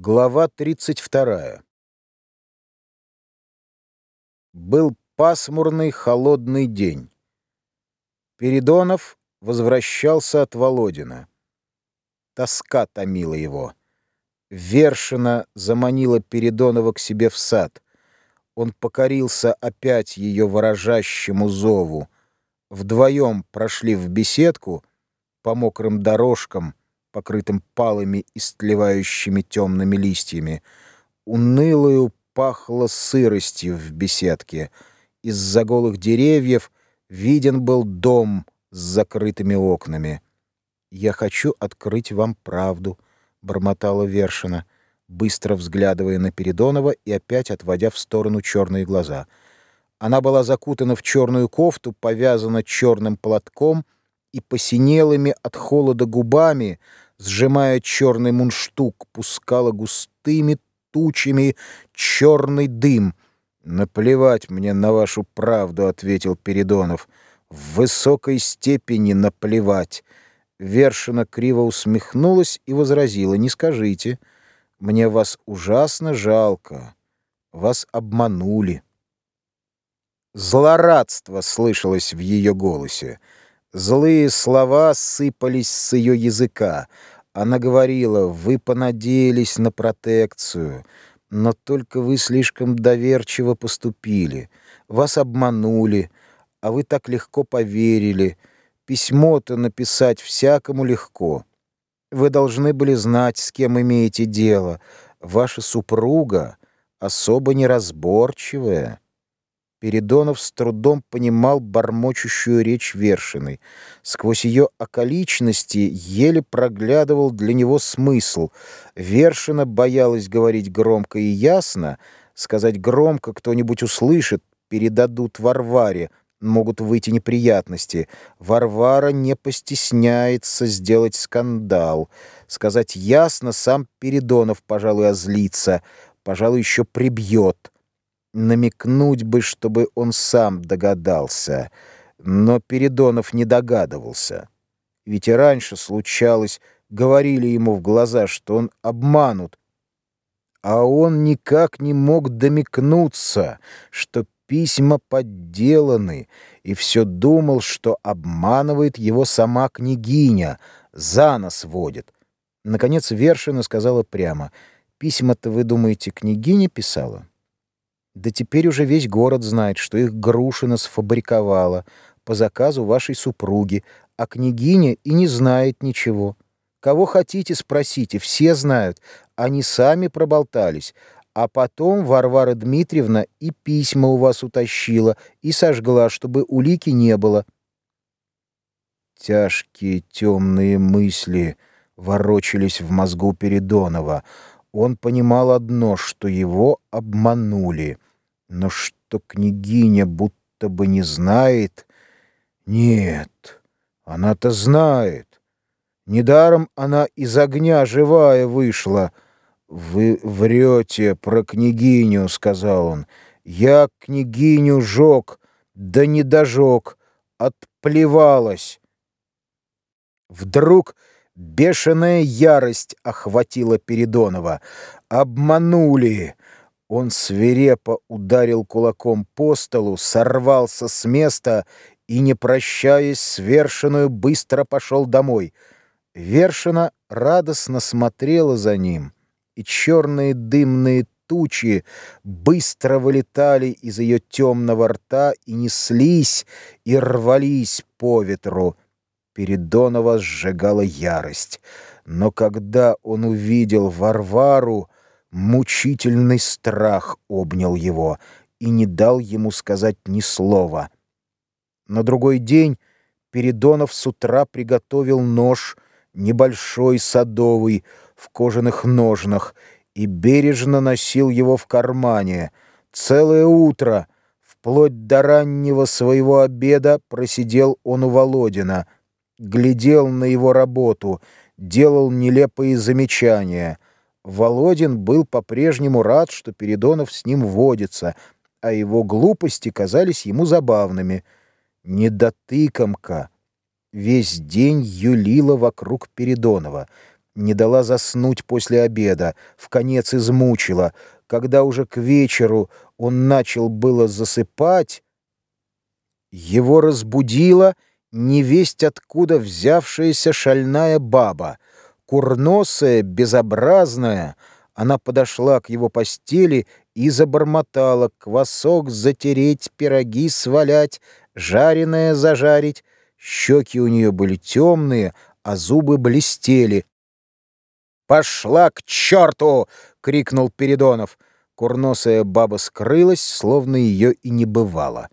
Глава 32. Был пасмурный холодный день. Передонов возвращался от Володина. Тоска томила его. Вершина заманила Передонова к себе в сад. Он покорился опять ее выражащему зову. Вдвоем прошли в беседку по мокрым дорожкам, покрытым палыми и стлевающими темными листьями. Унылою пахло сыростью в беседке. Из-за голых деревьев виден был дом с закрытыми окнами. «Я хочу открыть вам правду», — бормотала Вершина, быстро взглядывая на Передонова и опять отводя в сторону черные глаза. Она была закутана в черную кофту, повязана черным платком — и посинелыми от холода губами, сжимая черный мундштук, пускала густыми тучами черный дым. «Наплевать мне на вашу правду», — ответил Передонов. «В высокой степени наплевать». Вершина криво усмехнулась и возразила. «Не скажите, мне вас ужасно жалко. Вас обманули». Злорадство слышалось в ее голосе. Злые слова сыпались с ее языка. Она говорила, вы понадеялись на протекцию, но только вы слишком доверчиво поступили. Вас обманули, а вы так легко поверили. Письмо-то написать всякому легко. Вы должны были знать, с кем имеете дело. Ваша супруга особо неразборчивая. Передонов с трудом понимал бормочущую речь Вершиной. Сквозь ее околичности еле проглядывал для него смысл. Вершина боялась говорить громко и ясно. Сказать громко кто-нибудь услышит, передадут Варваре, могут выйти неприятности. Варвара не постесняется сделать скандал. Сказать ясно сам Передонов, пожалуй, озлится, пожалуй, еще прибьет намекнуть бы, чтобы он сам догадался. Но Передонов не догадывался. Ведь и раньше случалось, говорили ему в глаза, что он обманут. А он никак не мог домикнуться, что письма подделаны, и все думал, что обманывает его сама княгиня, за нос водит. Наконец Вершина сказала прямо, «Письма-то, вы думаете, княгиня писала?» Да теперь уже весь город знает, что их Грушина сфабриковала по заказу вашей супруги, а княгиня и не знает ничего. Кого хотите, спросите, все знают. Они сами проболтались. А потом Варвара Дмитриевна и письма у вас утащила и сожгла, чтобы улики не было. Тяжкие темные мысли ворочались в мозгу Передонова. Он понимал одно, что его обманули — но что княгиня будто бы не знает... Нет, она-то знает. Недаром она из огня живая вышла. «Вы врете про княгиню», — сказал он. «Я княгиню жег, да не дожег, отплевалась». Вдруг бешеная ярость охватила Передонова. «Обманули! Он свирепо ударил кулаком по столу, сорвался с места и, не прощаясь с Вершиной, быстро пошел домой. Вершина радостно смотрела за ним, и черные дымные тучи быстро вылетали из ее темного рта и неслись и рвались по ветру. Передонова сжигала ярость. Но когда он увидел Варвару, Мучительный страх обнял его и не дал ему сказать ни слова. На другой день Передонов с утра приготовил нож, небольшой садовый, в кожаных ножнах, и бережно носил его в кармане. Целое утро, вплоть до раннего своего обеда, просидел он у Володина, глядел на его работу, делал нелепые замечания — Володин был по-прежнему рад, что Передонов с ним водится, а его глупости казались ему забавными. Недотыкомка весь день юлила вокруг Передонова. не дала заснуть после обеда, в конец измучила. Когда уже к вечеру он начал было засыпать, его разбудила невесть откуда взявшаяся шальная баба. Курносая, безобразная, она подошла к его постели и забормотала квасок затереть, пироги свалять, жареное зажарить. Щеки у нее были темные, а зубы блестели. «Пошла к черту!» — крикнул Передонов. Курносая баба скрылась, словно ее и не бывало.